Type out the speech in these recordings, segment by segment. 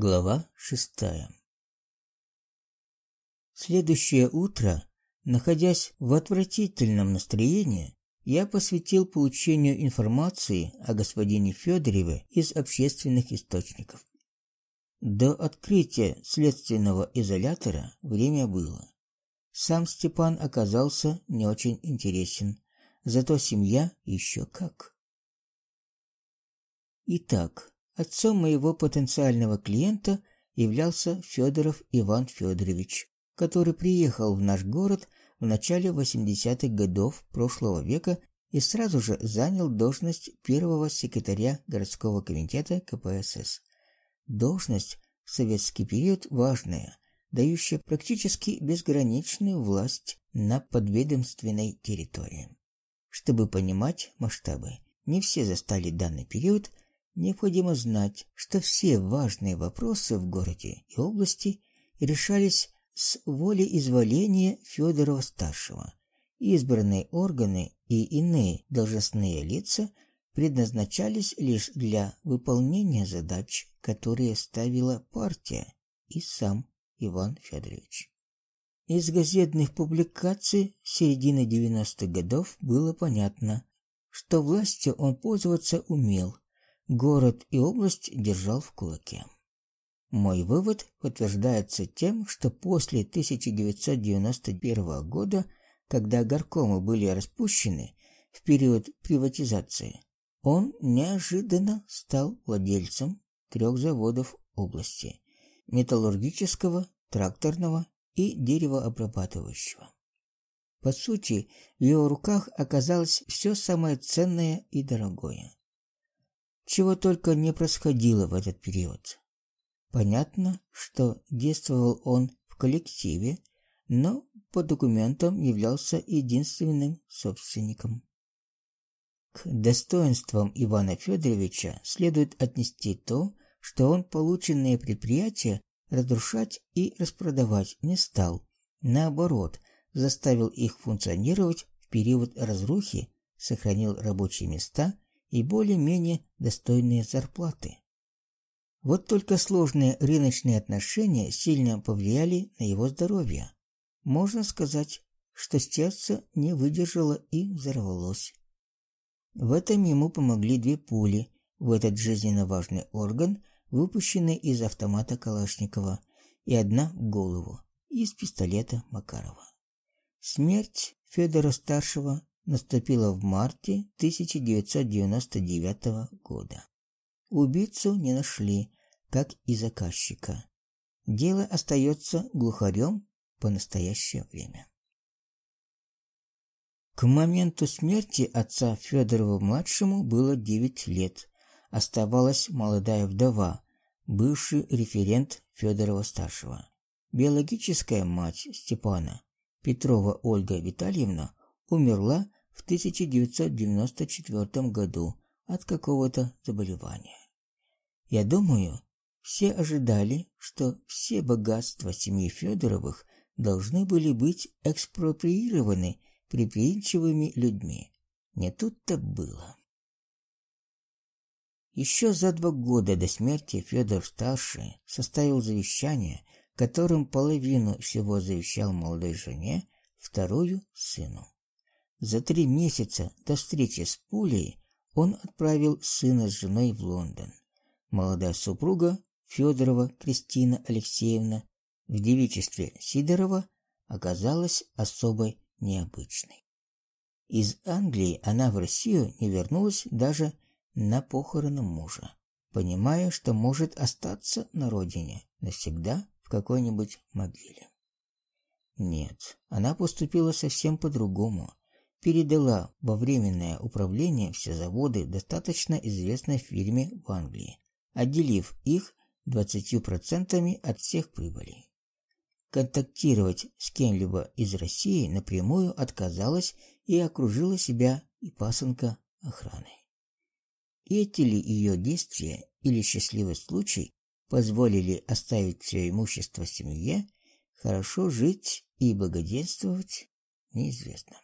Глава шестая Следующее утро, находясь в отвратительном настроении, я посвятил получению информации о господине Федорове из общественных источников. До открытия следственного изолятора время было. Сам Степан оказался не очень интересен, зато семья еще как. Итак, отцом моего потенциального клиента являлся Федоров Иван Федорович, который приехал в наш город в начале 80-х годов прошлого века и сразу же занял должность первого секретаря городского комитета КПСС. Должность в советский период важная, дающая практически безграничную власть на подведомственной территории. Чтобы понимать масштабы, не все застали данный период, необходимо знать, что все важные вопросы в городе и области решались с волеизволения Федорова-старшего. Избранные органы и иные должностные лица предназначались лишь для выполнения задач, которые ставила партия и сам Иван Федорович. Из газетных публикаций середины 90-х годов было понятно, что властью он пользоваться умел, город и область держал в кулаке. Мой вывод подтверждается тем, что после 1991 года, когда горкомы были распущены в период приватизации, он неожиданно стал владельцем трех заводов области: металлургического, тракторного и деревообрабатывающего. По сути, в его руках оказалось все самое ценное и дорогое. Чего только не происходило в этот период. Понятно, что действовал он в коллективе, но по документам являлся единственным собственником. К достоинствам Ивана Федоровича следует отнести то, что он полученные предприятия разрушать и распродавать не стал. Наоборот, заставил их функционировать в период разрухи, сохранил рабочие места и более-менее достойные зарплаты. Вот только сложные рыночные отношения сильно повлияли на его здоровье. Можно сказать, что сердце не выдержало и взорвалось. В этом ему помогли две пули в этот жизненно важный орган, выпущенные из автомата Калашникова, и одна в голову из пистолета Макарова. Смерть Федора старшего наступила в марте 1999 года. Убийцу не нашли, как и заказчика. Дело остается глухарем по настоящее время. К моменту смерти отца Федорова-младшему было 9 лет. Оставалась молодая вдова, бывший референт Федорова-старшего. Биологическая мать Степана, Петрова Ольга Витальевна, умерла в 1994 году от какого-то заболевания. Я думаю, все ожидали, что все богатства семьи Федоровых должны были быть экспроприированы предприимчивыми людьми. Не тут-то было. Еще за два года до смерти Федор-старший составил завещание, которым половину всего завещал молодой жене, вторую сыну. За три месяца до встречи с пулей он отправил сына с женой в Лондон. Молодая супруга Федорова Кристина Алексеевна в девичестве Сидорова оказалась особой необычной. Из Англии она в Россию не вернулась даже на похороны мужа, понимая, что может остаться на родине навсегда в какой-нибудь могиле. Нет, она поступила совсем по-другому передала во временное управление все заводы достаточно известной фирме в Англии, отделив их 20% от всех прибылей. Контактировать с кем-либо из России напрямую отказалась и окружила себя и пасынка охраной. Эти ли ее действия или счастливый случай позволили оставить все имущество семье, хорошо жить и благоденствовать, неизвестно.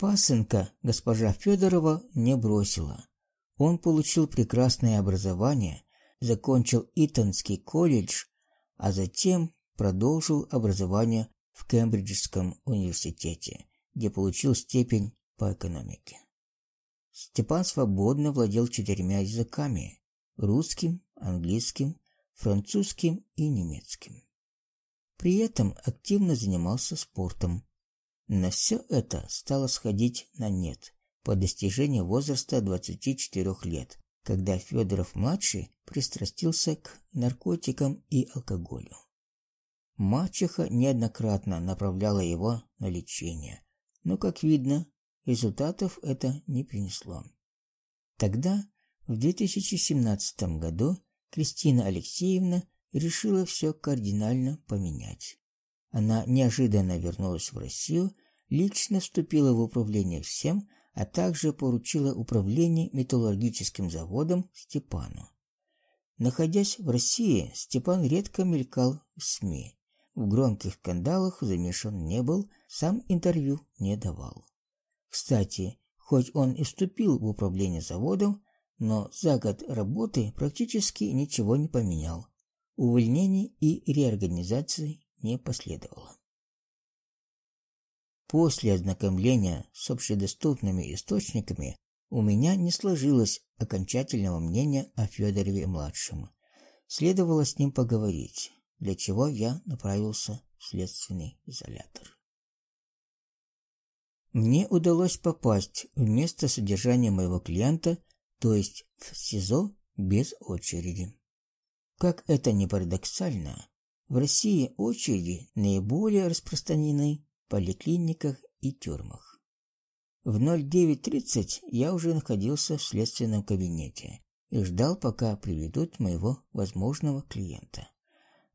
Пасынка госпожа Федорова не бросила. Он получил прекрасное образование, закончил Итонский колледж, а затем продолжил образование в Кембриджском университете, где получил степень по экономике. Степан свободно владел четырьмя языками: русским, английским, французским и немецким. При этом активно занимался спортом. На все это стало сходить на нет по достижении возраста 24 лет, когда Федоров-младший пристрастился к наркотикам и алкоголю. Мачеха неоднократно направляла его на лечение, но, как видно, результатов это не принесло. Тогда, в 2017 году, Кристина Алексеевна решила все кардинально поменять. Она неожиданно вернулась в Россию, лично вступила в управление всем, а также поручила управление металлургическим заводом Степану. Находясь в России, Степан редко мелькал в СМИ, в громких скандалах замешан не был, сам интервью не давал. Кстати, хоть он и вступил в управление заводом, но за год работы практически ничего не поменял. Увольнений и реорганизации не последовало. После ознакомления с общедоступными источниками у меня не сложилось окончательного мнения о Федорове младшем. Следовало с ним поговорить для чего я направился в следственный изолятор. Мне удалось попасть в место содержания моего клиента, то есть в СИЗО без очереди. Как это ни парадоксально, в России очереди наиболее распространены в поликлиниках и тюрьмах. В 09.30 я уже находился в следственном кабинете и ждал, пока приведут моего возможного клиента.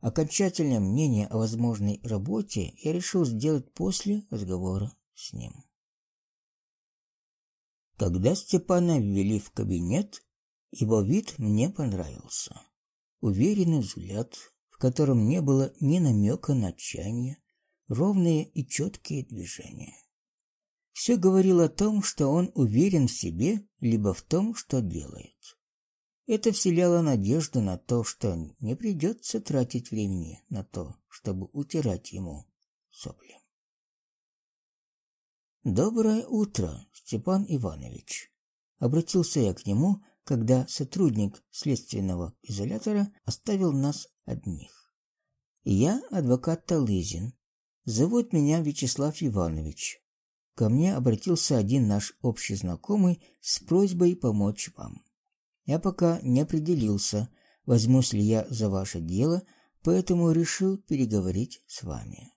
Окончательное мнение о возможной работе я решил сделать после разговора с ним. Когда Степана ввели в кабинет, его вид мне понравился. Уверенный взгляд, в котором не было ни намека на отчаяние, ровные и четкие движения. Все говорило о том, что он уверен в себе, либо в том, что делает. Это вселяло надежду на то, что не придется тратить времени на то, чтобы утирать ему сопли. Доброе утро, Степан Иванович. Обратился я к нему, когда сотрудник следственного изолятора оставил нас одних. Я адвокат Талызин. Зовут меня Вячеслав Иванович. Ко мне обратился один наш общий знакомый с просьбой помочь вам. Я пока не определился, возьмусь ли я за ваше дело, поэтому решил переговорить с вами.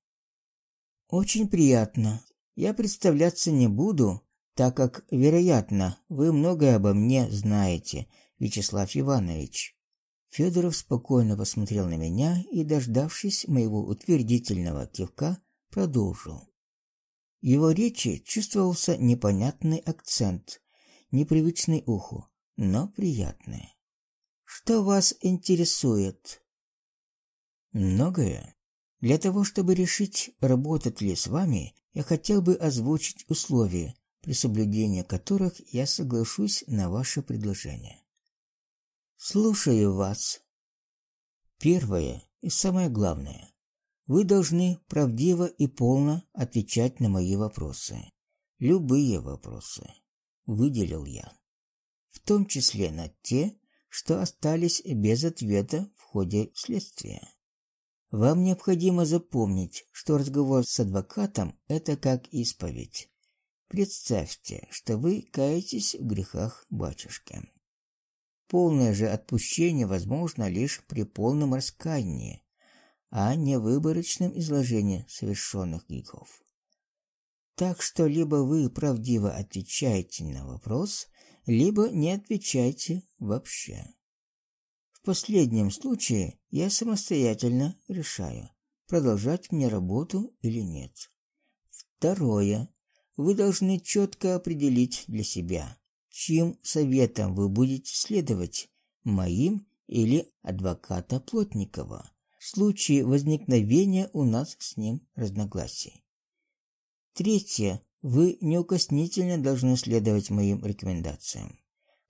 Очень приятно. Я представляться не буду, так как, вероятно, вы многое обо мне знаете, Вячеслав Иванович. Федоров спокойно посмотрел на меня и, дождавшись моего утвердительного кивка, продолжил. В его речи чувствовался непонятный акцент, непривычный уху но приятное. Что вас интересует? Многое. Для того, чтобы решить, работать ли с вами, я хотел бы озвучить условия, при соблюдении которых я соглашусь на ваше предложение. Слушаю вас. Первое и самое главное. Вы должны правдиво и полно отвечать на мои вопросы. Любые вопросы. Выделил я в том числе на те, что остались без ответа в ходе следствия. Вам необходимо запомнить, что разговор с адвокатом это как исповедь. Представьте, что вы каетесь в грехах батюшки. Полное же отпущение возможно лишь при полном раскаянии, а не выборочном изложении совершенных грехов. Так что либо вы правдиво отвечаете на вопрос, либо не отвечайте вообще. В последнем случае я самостоятельно решаю, продолжать мне работу или нет. Второе. Вы должны четко определить для себя, чьим советом вы будете следовать, моим или адвоката Плотникова, в случае возникновения у нас с ним разногласий. Третье. Вы неукоснительно должны следовать моим рекомендациям.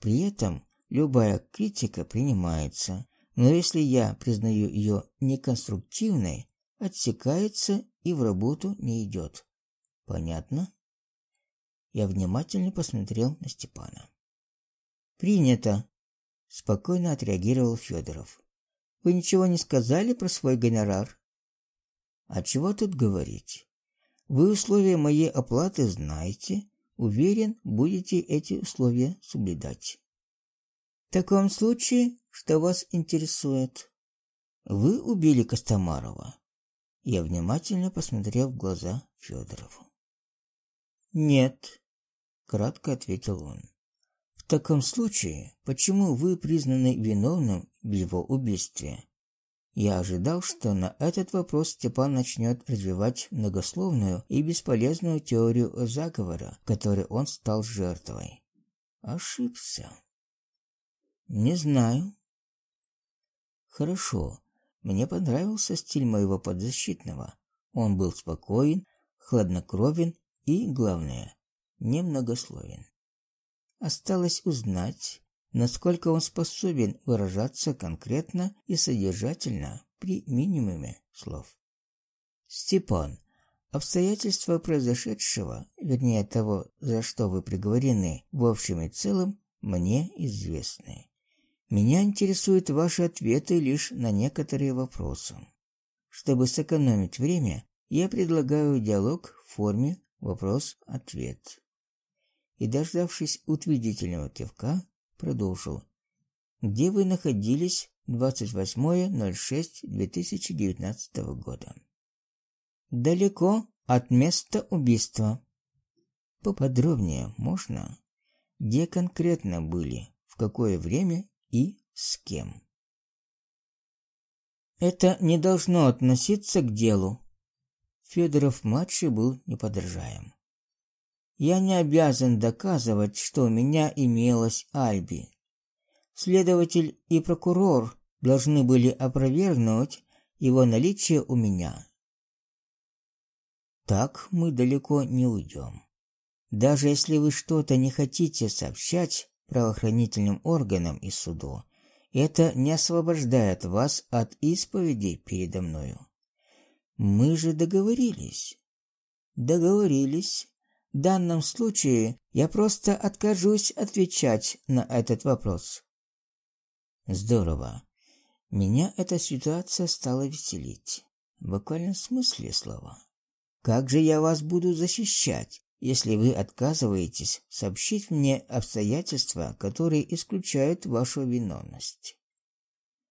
При этом любая критика принимается, но если я признаю ее неконструктивной, отсекается и в работу не идет. Понятно? Я внимательно посмотрел на Степана. Принято, спокойно отреагировал Федоров. Вы ничего не сказали про свой гонорар? А чего тут говорить? Вы условия моей оплаты знаете, уверен, будете эти условия соблюдать. В таком случае, что вас интересует? Вы убили Костомарова. Я внимательно посмотрел в глаза Федорову. Нет, кратко ответил он. В таком случае, почему вы признаны виновным в его убийстве? Я ожидал, что на этот вопрос Степан начнет развивать многословную и бесполезную теорию заговора, которой он стал жертвой. Ошибся. Не знаю. Хорошо. Мне понравился стиль моего подзащитного. Он был спокоен, хладнокровен и, главное, немногословен. Осталось узнать, насколько он способен выражаться конкретно и содержательно при минимуме слов. Степан, обстоятельства произошедшего, вернее того, за что вы приговорены, в общем и целом, мне известны. Меня интересуют ваши ответы лишь на некоторые вопросы. Чтобы сэкономить время, я предлагаю диалог в форме вопрос-ответ. И дождавшись утвердительного кивка, продолжил. Где вы находились 28.06.2019 года? Далеко от места убийства. Поподробнее можно? Где конкретно были, в какое время и с кем? Это не должно относиться к делу. Федоров-младший был неподражаем. Я не обязан доказывать, что у меня имелось алиби. Следователь и прокурор должны были опровергнуть его наличие у меня. Так мы далеко не уйдем. Даже если вы что-то не хотите сообщать правоохранительным органам и суду, это не освобождает вас от исповеди передо мною. Мы же договорились. Договорились, в данном случае я просто откажусь отвечать на этот вопрос. Здорово. Меня эта ситуация стала веселить. В буквальном смысле слова. Как же я вас буду защищать, если вы отказываетесь сообщить мне обстоятельства, которые исключают вашу виновность?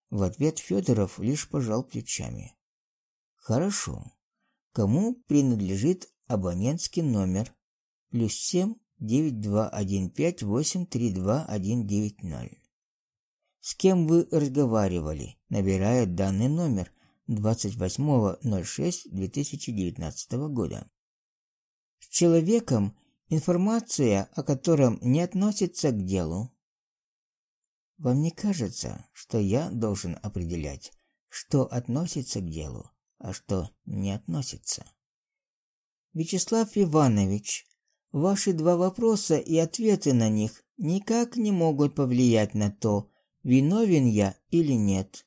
В ответ Федоров лишь пожал плечами. Хорошо. Кому принадлежит абонентский номер плюс семь девять два один пять восемь три два один девять ноль. С кем вы разговаривали, набирая данный номер 28.06.2019 года? С человеком, информация о котором не относится к делу. Вам не кажется, что я должен определять, что относится к делу, а что не относится? Вячеслав Иванович, Ваши два вопроса и ответы на них никак не могут повлиять на то, виновен я или нет.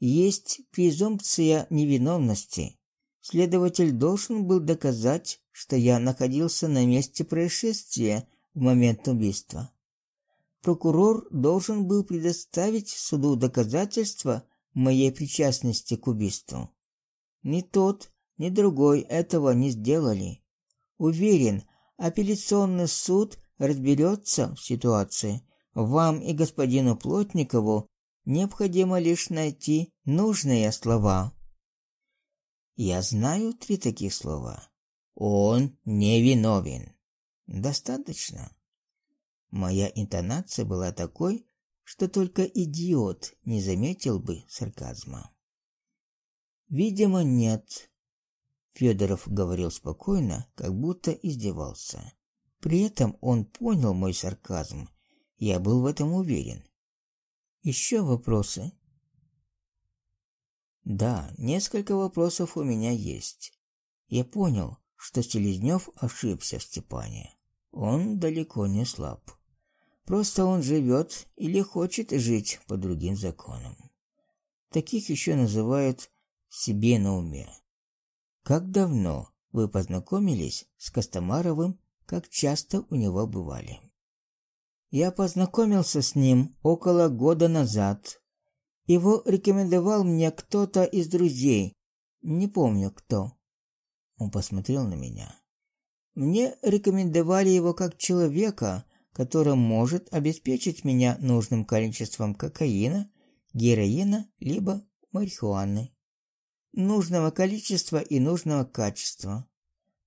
Есть презумпция невиновности. Следователь должен был доказать, что я находился на месте происшествия в момент убийства. Прокурор должен был предоставить суду доказательства моей причастности к убийству. Ни тот, ни другой этого не сделали. Уверен, Апелляционный суд разберется в ситуации. Вам и господину Плотникову необходимо лишь найти нужные слова. Я знаю три таких слова. Он невиновен. Достаточно. Моя интонация была такой, что только идиот не заметил бы сарказма. Видимо, нет. Федоров говорил спокойно, как будто издевался. При этом он понял мой сарказм. Я был в этом уверен. Еще вопросы? Да, несколько вопросов у меня есть. Я понял, что Селезнев ошибся в Степане. Он далеко не слаб. Просто он живет или хочет жить по другим законам. Таких еще называют себе на уме. Как давно вы познакомились с Костомаровым, как часто у него бывали? Я познакомился с ним около года назад. Его рекомендовал мне кто-то из друзей. Не помню кто. Он посмотрел на меня. Мне рекомендовали его как человека, который может обеспечить меня нужным количеством кокаина, героина либо марихуаны. Нужного количества и нужного качества.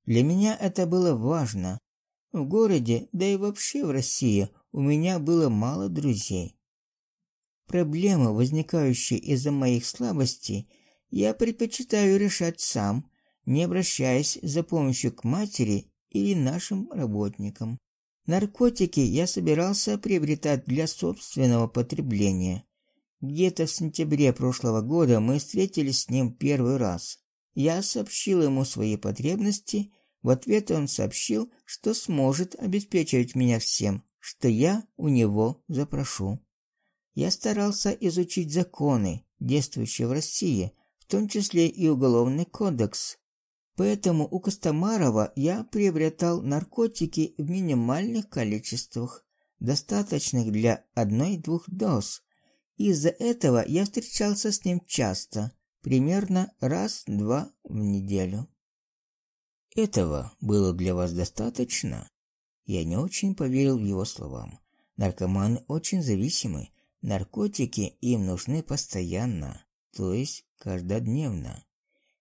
Для меня это было важно. В городе, да и вообще в России, у меня было мало друзей. Проблемы, возникающие из-за моих слабостей, я предпочитаю решать сам, не обращаясь за помощью к матери или нашим работникам. Наркотики я собирался приобретать для собственного потребления. Где-то в сентябре прошлого года мы встретились с ним первый раз. Я сообщил ему свои потребности, в ответ он сообщил, что сможет обеспечивать меня всем, что я у него запрошу. Я старался изучить законы, действующие в России, в том числе и уголовный кодекс, Поэтому у Костомарова я приобретал наркотики в минимальных количествах, достаточных для одной-двух доз. Из-за этого я встречался с ним часто, примерно раз-два в неделю. Этого было для вас достаточно? Я не очень поверил его словам. Наркоманы очень зависимы, наркотики им нужны постоянно, то есть каждодневно.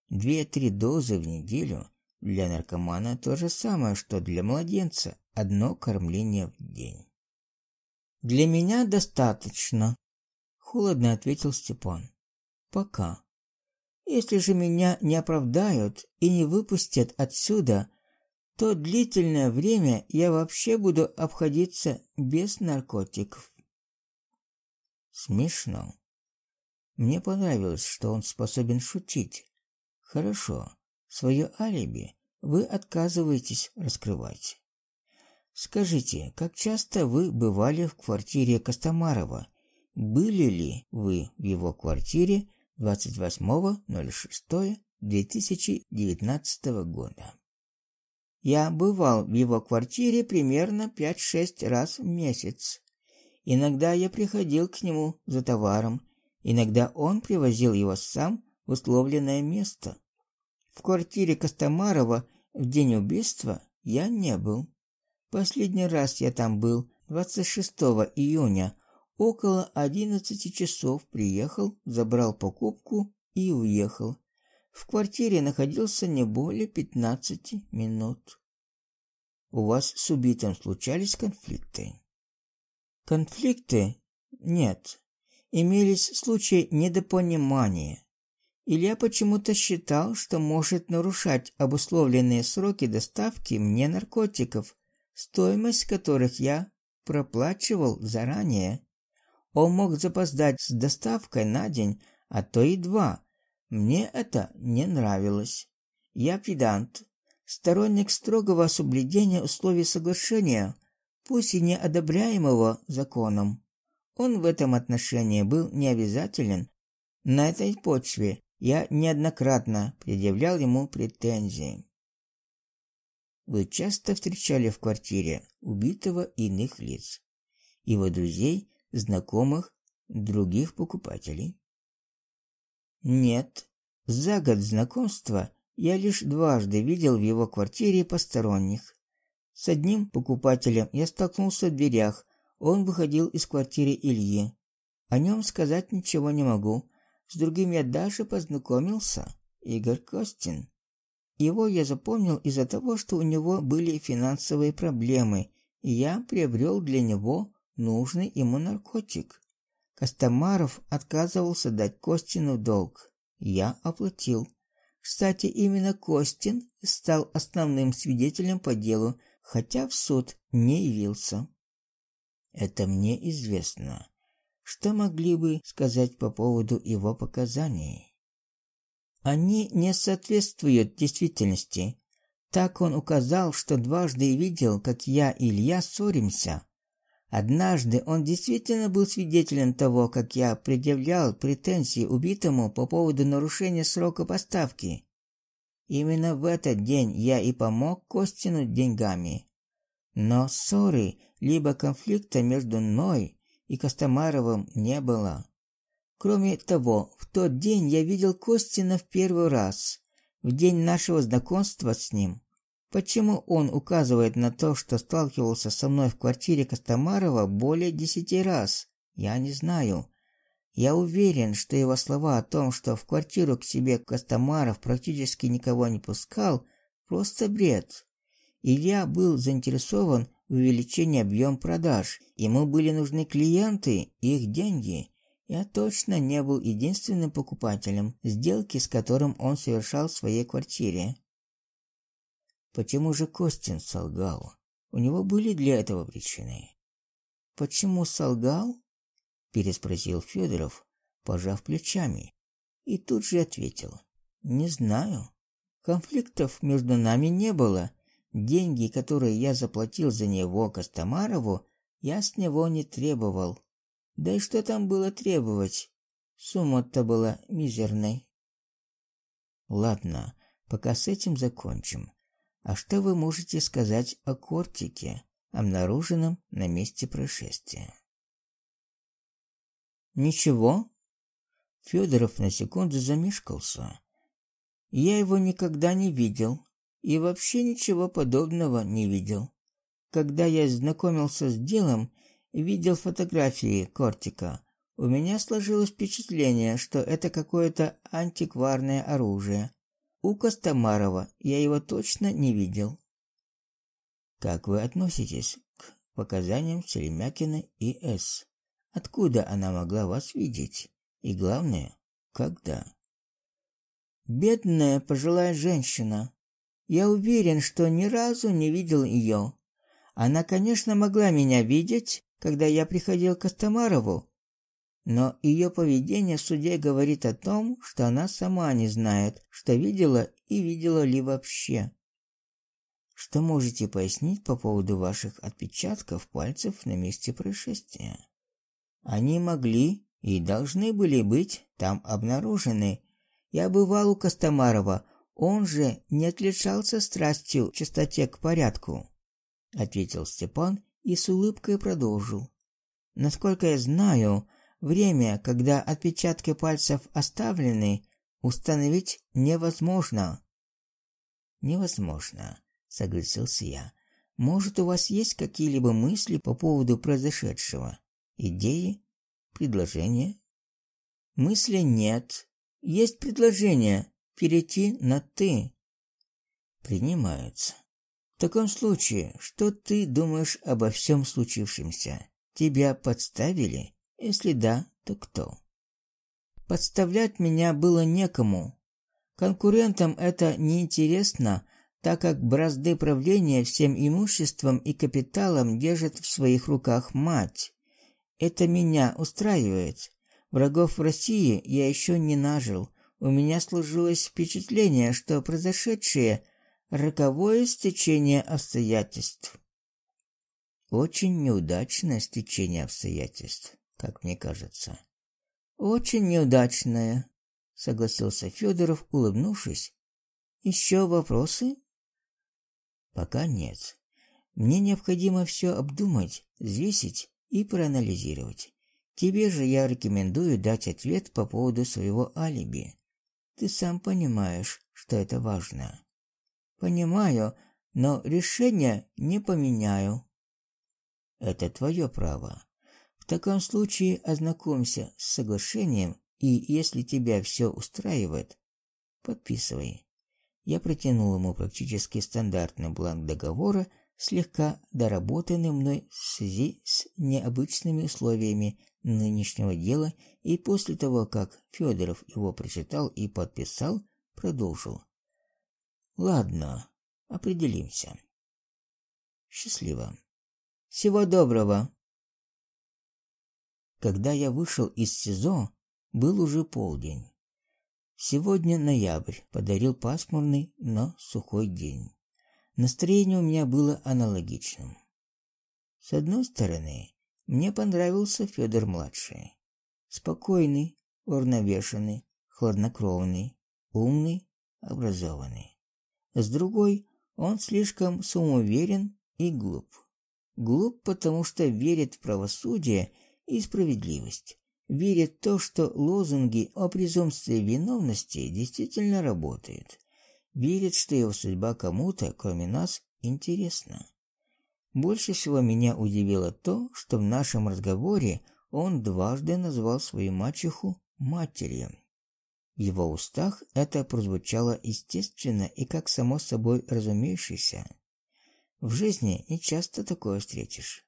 Две-три дозы в неделю для наркомана то же самое, что для младенца одно кормление в день. Для меня достаточно, холодно ответил Степан. Пока. Если же меня не оправдают и не выпустят отсюда, то длительное время я вообще буду обходиться без наркотиков. Смешно. Мне понравилось, что он способен шутить. Хорошо. Свое алиби вы отказываетесь раскрывать. Скажите, как часто вы бывали в квартире Костомарова? Были ли вы в его квартире 28.06.2019 года? Я бывал в его квартире примерно 5-6 раз в месяц. Иногда я приходил к нему за товаром, иногда он привозил его сам в условленное место. В квартире Костомарова в день убийства я не был. Последний раз я там был 26 июня, около 11 часов приехал, забрал покупку и уехал. В квартире находился не более 15 минут. У вас с убитым случались конфликты? Конфликты? Нет. Имелись случаи недопонимания. Илья почему-то считал, что может нарушать обусловленные сроки доставки мне наркотиков, стоимость которых я проплачивал заранее. Он мог запоздать с доставкой на день, а то и два. Мне это не нравилось. Я педант, сторонник строгого соблюдения условий соглашения, пусть и не одобряемого законом. Он в этом отношении был необязателен. На этой почве я неоднократно предъявлял ему претензии. Вы часто встречали в квартире убитого иных лиц, его друзей, знакомых, других покупателей? Нет. За год знакомства я лишь дважды видел в его квартире посторонних. С одним покупателем я столкнулся в дверях. Он выходил из квартиры Ильи. О нем сказать ничего не могу, с другим я даже познакомился. Игорь Костин. Его я запомнил из-за того, что у него были финансовые проблемы, и я приобрел для него нужный ему наркотик. Костомаров отказывался дать Костину долг. Я оплатил. Кстати, именно Костин стал основным свидетелем по делу, хотя в суд не явился. Это мне известно. Что могли бы сказать по поводу его показаний? Они не соответствуют действительности. Так он указал, что дважды видел, как я и Илья ссоримся. Однажды он действительно был свидетелем того, как я предъявлял претензии убитому по поводу нарушения срока поставки. Именно в этот день я и помог Костину деньгами. Но ссоры либо конфликта между мной и Костомаровым не было. Кроме того, в тот день я видел Костина в первый раз, в день нашего знакомства с ним. Почему он указывает на то, что сталкивался со мной в квартире Костомарова более десяти раз? Я не знаю. Я уверен, что его слова о том, что в квартиру к себе Костомаров практически никого не пускал, просто бред. Илья был заинтересован в увеличении объема продаж. Ему были нужны клиенты и их деньги. Я точно не был единственным покупателем сделки, с которым он совершал в своей квартире. Почему же Костин солгал? У него были для этого причины. Почему солгал? переспросил Федоров, пожав плечами, и тут же ответил: "Не знаю. Конфликтов между нами не было. Деньги, которые я заплатил за него Костомарову, я с него не требовал. Да и что там было требовать? Сумма-то была мизерной. Ладно, пока с этим закончим. А что вы можете сказать о кортике, обнаруженном на месте происшествия? Ничего. Федоров на секунду замешкался. Я его никогда не видел и вообще ничего подобного не видел. Когда я знакомился с делом, видел фотографии кортика, у меня сложилось впечатление, что это какое-то антикварное оружие. У Костомарова я его точно не видел. Как вы относитесь к показаниям Селемякина и С? Откуда она могла вас видеть? И главное, когда? Бедная пожилая женщина. Я уверен, что ни разу не видел ее. Она, конечно, могла меня видеть, когда я приходил к Костомарову, но ее поведение в говорит о том, что она сама не знает, что видела и видела ли вообще. Что можете пояснить по поводу ваших отпечатков пальцев на месте происшествия? Они могли и должны были быть там обнаружены. Я бывал у Костомарова, он же не отличался страстью к чистоте к порядку, ответил Степан и с улыбкой продолжил. Насколько я знаю, Время, когда отпечатки пальцев оставлены, установить невозможно. Невозможно, согласился я. Может, у вас есть какие-либо мысли по поводу произошедшего? Идеи? Предложения? Мысли нет. Есть предложение перейти на ты. Принимается. В таком случае, что ты думаешь обо всем случившемся? Тебя подставили? Если да, то кто? Подставлять меня было некому. Конкурентам это неинтересно, так как бразды правления всем имуществом и капиталом держит в своих руках мать. Это меня устраивает. Врагов в России я еще не нажил. У меня сложилось впечатление, что произошедшее роковое стечение обстоятельств. Очень неудачное стечение обстоятельств как мне кажется. Очень неудачная, согласился Федоров, улыбнувшись. Еще вопросы? Пока нет. Мне необходимо все обдумать, взвесить и проанализировать. Тебе же я рекомендую дать ответ по поводу своего алиби. Ты сам понимаешь, что это важно. Понимаю, но решение не поменяю. Это твое право. Таком случае ознакомься с соглашением и, если тебя все устраивает, подписывай. Я протянул ему практически стандартный бланк договора, слегка доработанный мной в связи с необычными условиями нынешнего дела, и после того, как Федоров его прочитал и подписал, продолжил. Ладно, определимся. Счастливо. Всего доброго. Когда я вышел из СИЗО, был уже полдень. Сегодня ноябрь, подарил пасмурный, но сухой день. Настроение у меня было аналогичным. С одной стороны, Мне понравился Федор младший. Спокойный, уравновешенный, хладнокровный, умный, образованный. С другой, он слишком самоуверен и глуп. Глуп, потому что верит в правосудие и справедливость. Верит в то, что лозунги о презумпции виновности действительно работают. Верит, что его судьба кому-то, кроме нас, интересна. Больше всего меня удивило то, что в нашем разговоре он дважды назвал свою мачеху матерью. В его устах это прозвучало естественно и как само собой разумеющееся. В жизни не часто такое встретишь.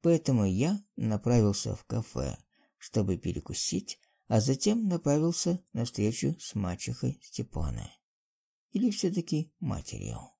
Поэтому я направился в кафе, чтобы перекусить, а затем направился на встречу с мачехой Степана. Или все таки матерью.